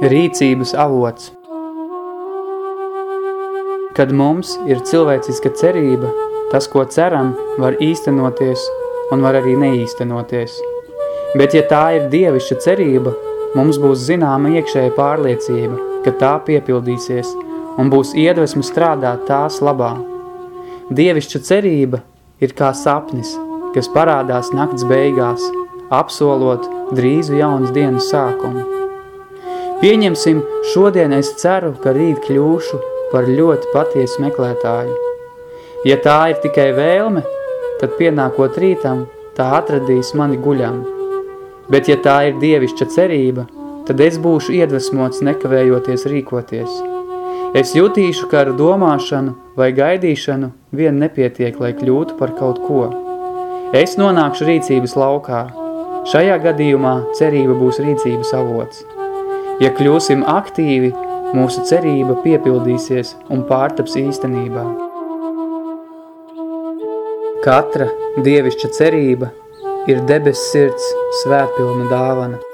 Rīcības avots Kad mums ir cilvēciska cerība, tas, ko ceram, var īstenoties un var arī neīstenoties. Bet ja tā ir dievišķa cerība, mums būs zināma iekšēja pārliecība, ka tā piepildīsies un būs iedvesma strādāt tās labā. Dievišķa cerība ir kā sapnis, kas parādās nakts beigās, apsolot drīzu jaunas dienas sākumu. Pieņemsim, šodien es ceru, ka rīt kļūšu par ļoti patiesu meklētāju. Ja tā ir tikai vēlme, tad pienākot rītam, tā atradīs mani guļam. Bet ja tā ir dievišķa cerība, tad es būšu iedvesmots nekavējoties rīkoties. Es jutīšu, ka ar domāšanu vai gaidīšanu vien nepietiek, lai kļūtu par kaut ko. Es nonākšu rīcības laukā. Šajā gadījumā cerība būs rīcības avots. Ja kļūsim aktīvi, mūsu cerība piepildīsies un pārtaps īstenībā. Katra dievišķa cerība ir debes sirds svētpilna dāvana.